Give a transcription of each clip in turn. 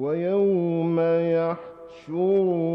ويوم يحشرون.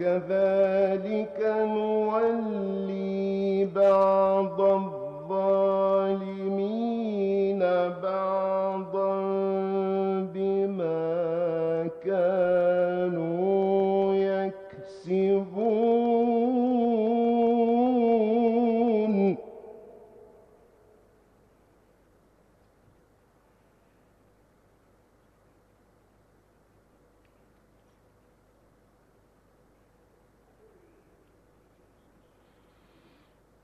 وكذلك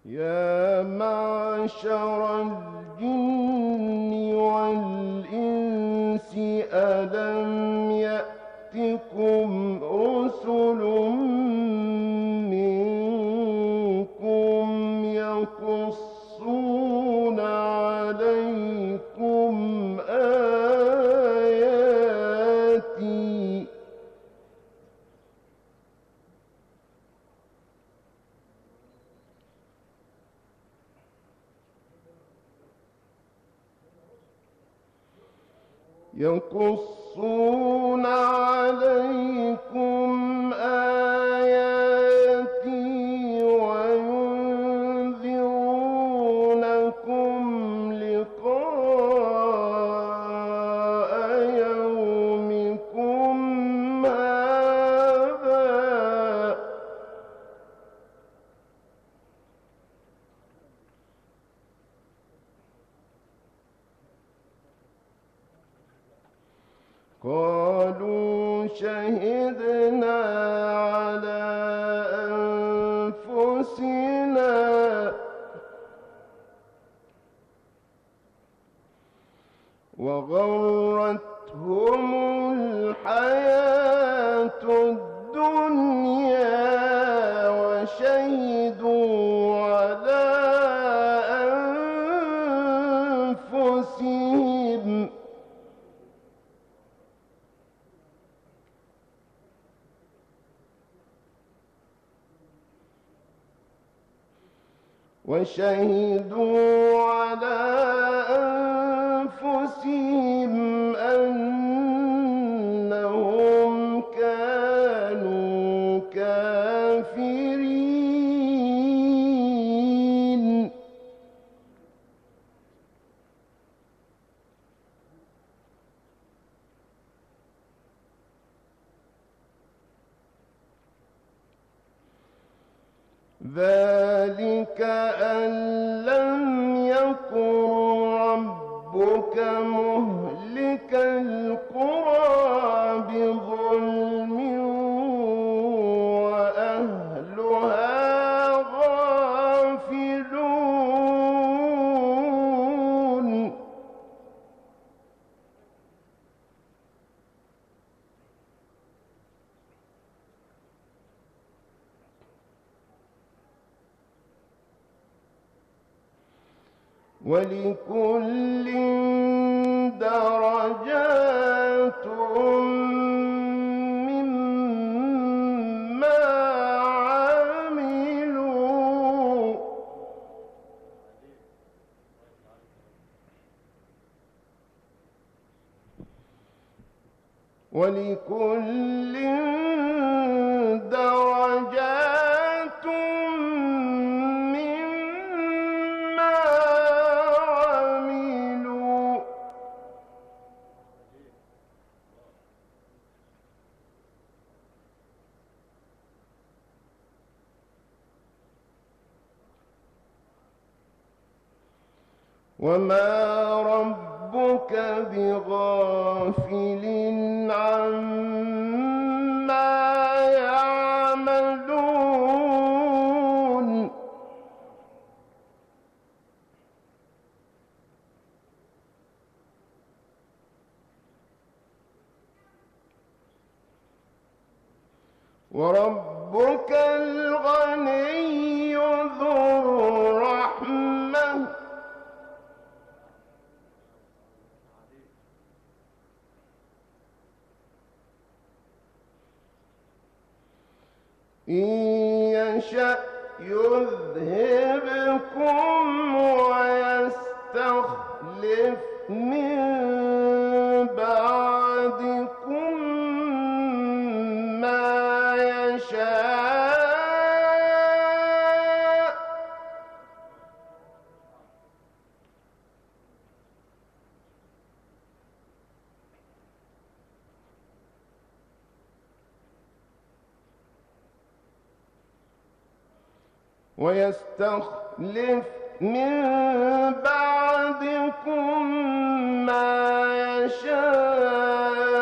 يا معشر وشهدوا على أنفسهم ولكل درجات مما عملوا. ولكل وما ربك بغافل عما إن يشأ يذهبكم ويستخلف من بعدكم ما يشاء.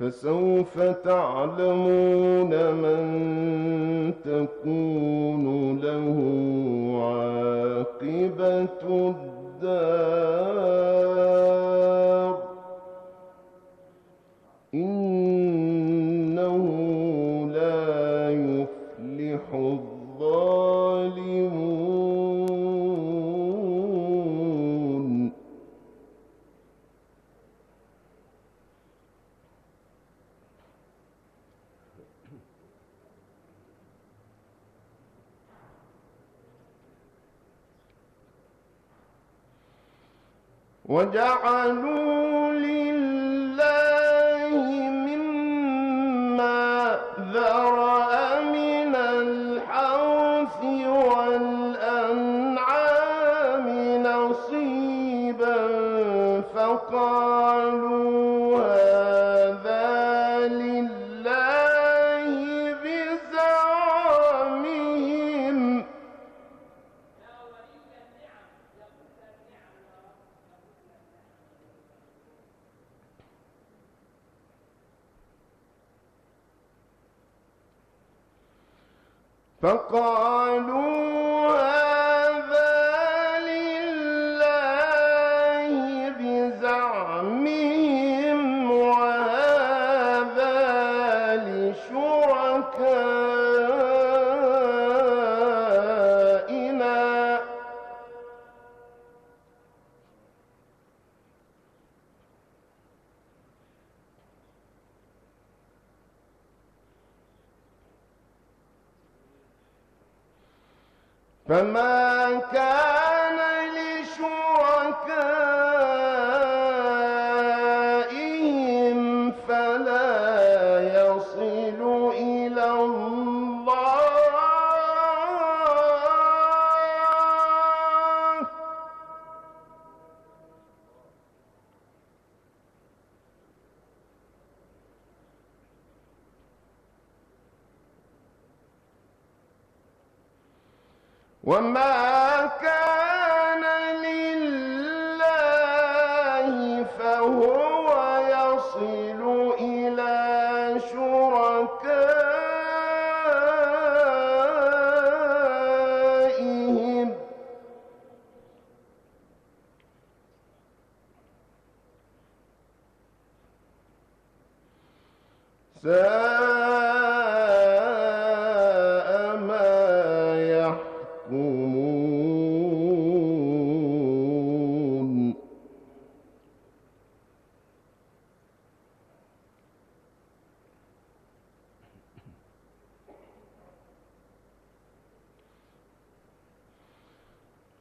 فسوف تعلمون من تكون له عاقبة الدار. فق كان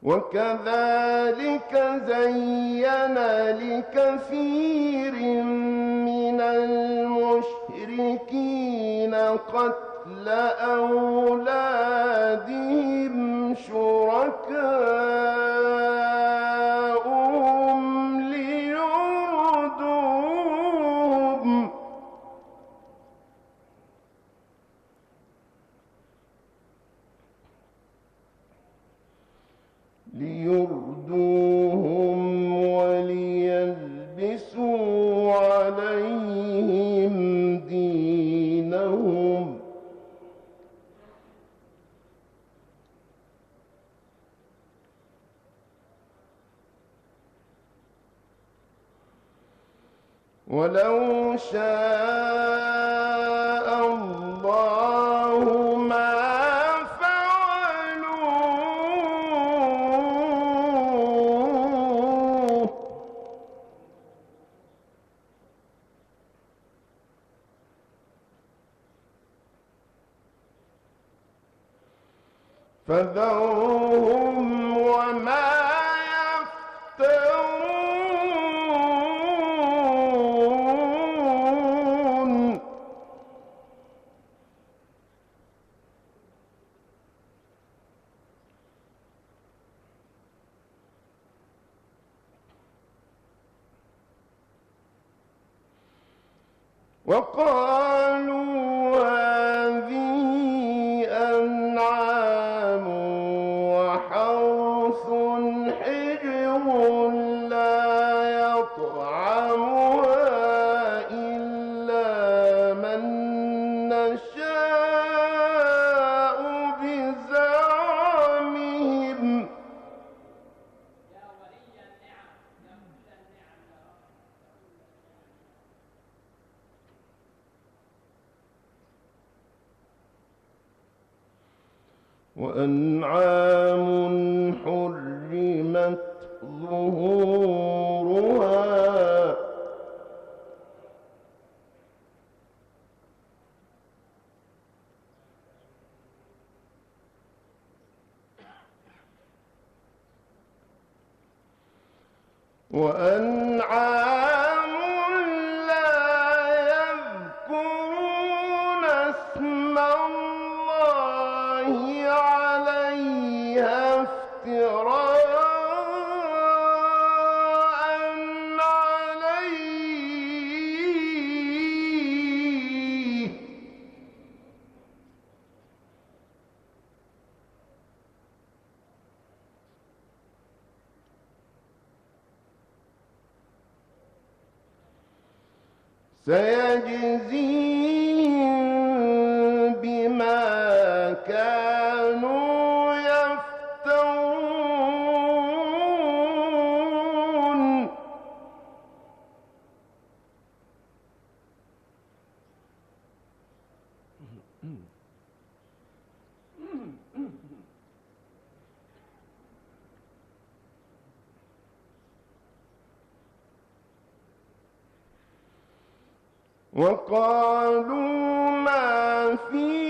وكذلك زين لكثير من المشركين قتل أولادهم شركاء ولو شاء Well, fuck! وأنعام وقالوا ما في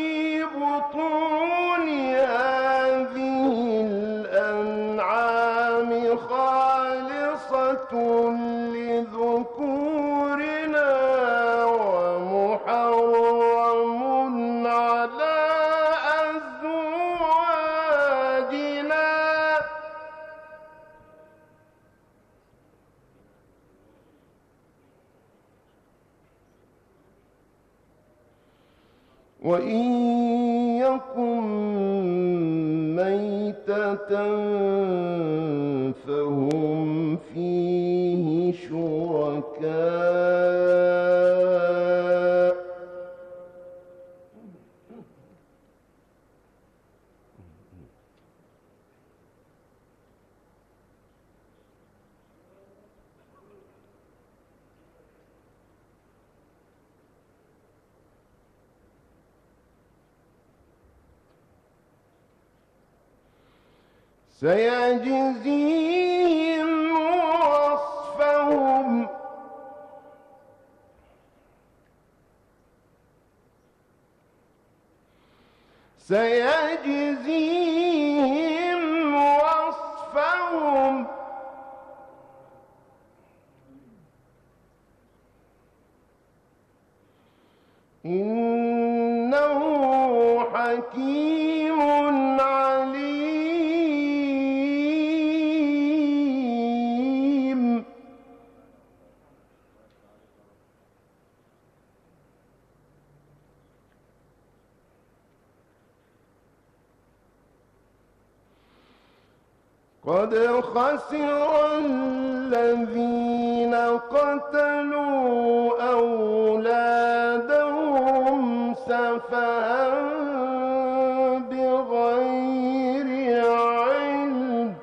شركاء. سيجزيه سيجزيهم وصفهم. إنه حكيم. قد خسر الذين قتلوا أولادهم سفها بغير علم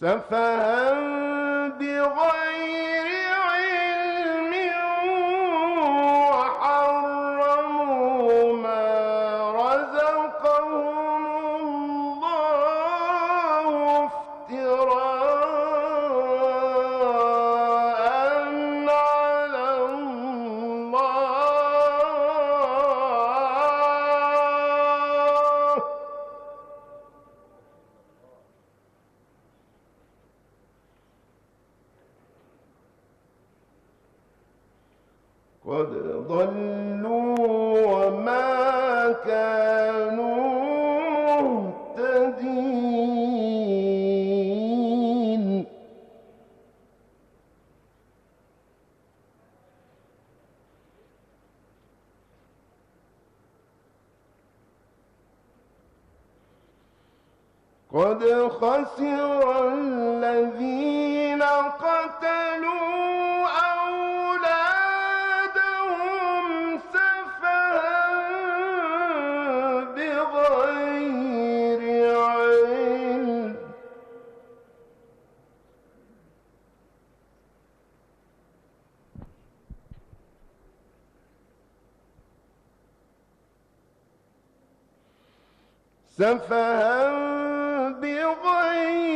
سفها بغير سفها بغير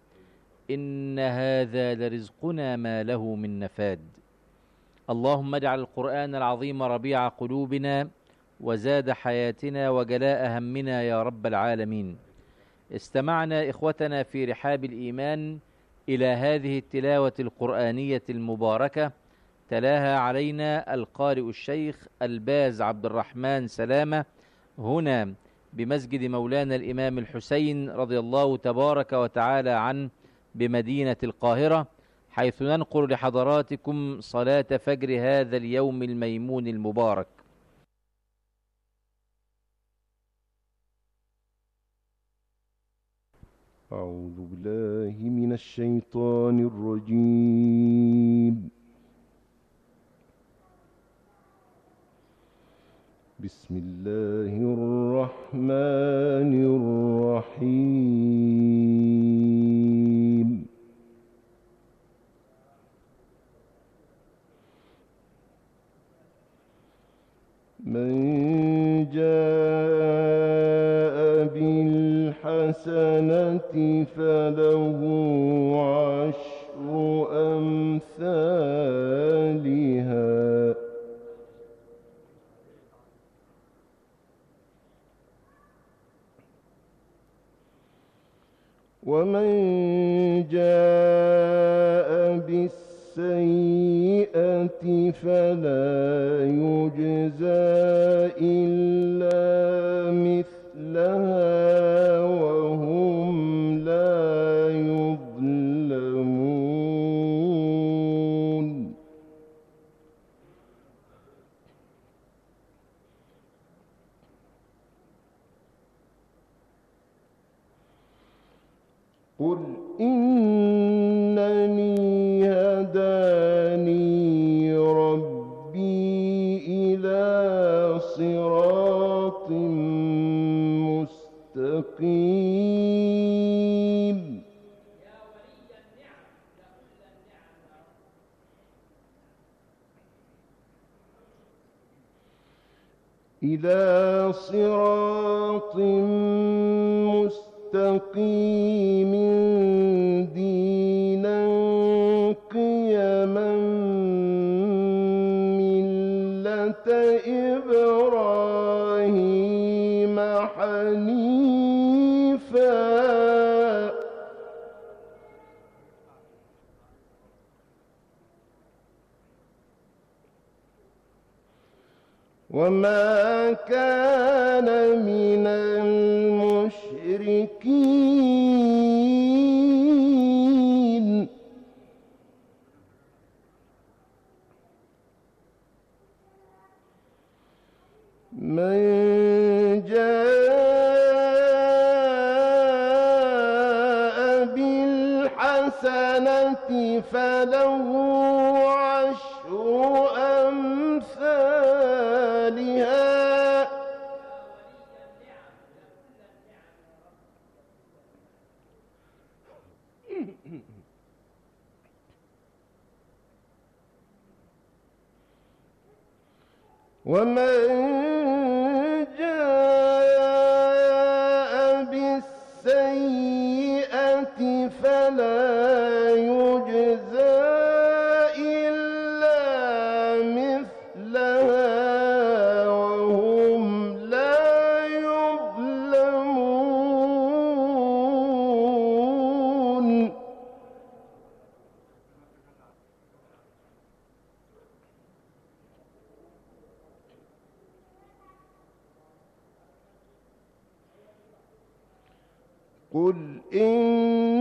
إن هذا لرزقنا ما له من نفاد. اللهم اجعل القرآن العظيم ربيع قلوبنا وزاد حياتنا وجلاء همنا يا رب العالمين. استمعنا إخوتنا في رحاب الإيمان إلى هذه التلاوة القرآنية المباركة. تلاها علينا القارئ الشيخ الباز عبد الرحمن سلامة. هنا بمسجد مولانا الإمام الحسين رضي الله تبارك وتعالى عنه بمدينة القاهرة حيث ننقل لحضراتكم صلاة فجر هذا اليوم الميمون المبارك. أعوذ بالله من الشيطان الرجيم. بسم الله الرحمن الرحيم. من جاء بالحسنة فله عشر أمثالها. ومن جاء بالسيئة فلا يجزى إلا إلى صراط مستقيم. وما كان من فله عشر أمثالها؟ ومن جاء بالسيئة فلا قل إنني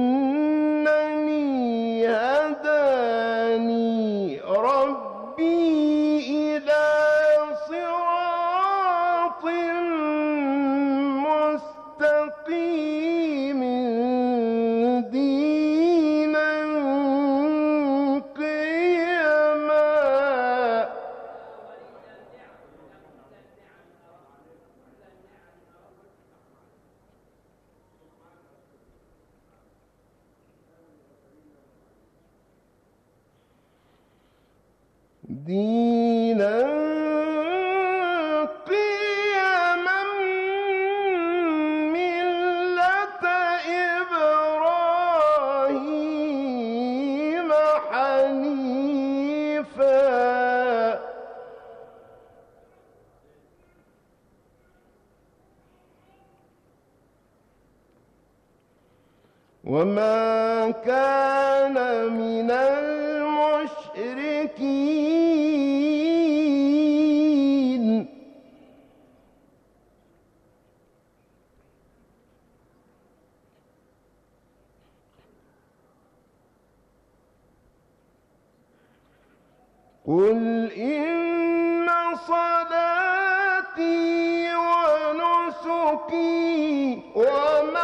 وما كان من المشركين قل إن صلاتي ونسكي ومحياي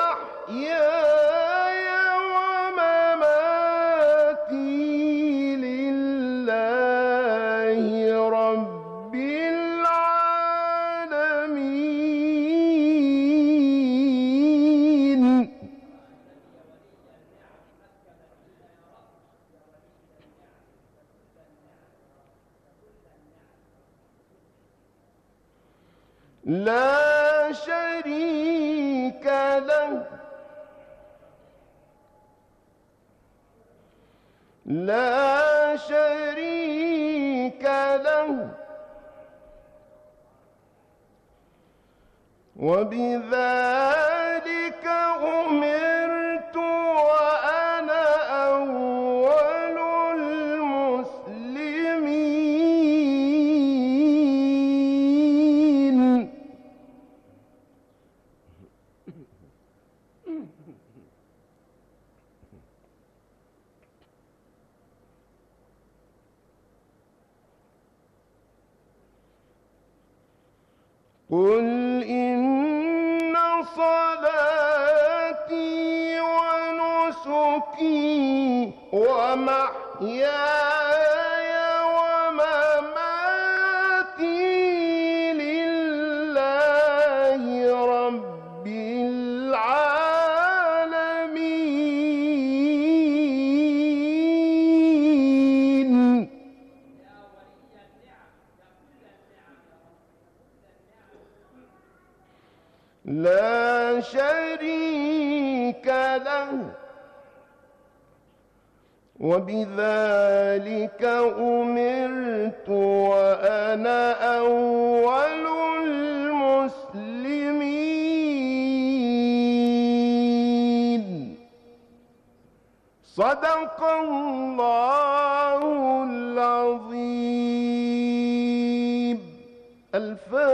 لا شريك له. لا شريك له. وبذلك Yeah. وبذلك أمرت وأنا أول المسلمين. صدق الله العظيم. الفاتحة.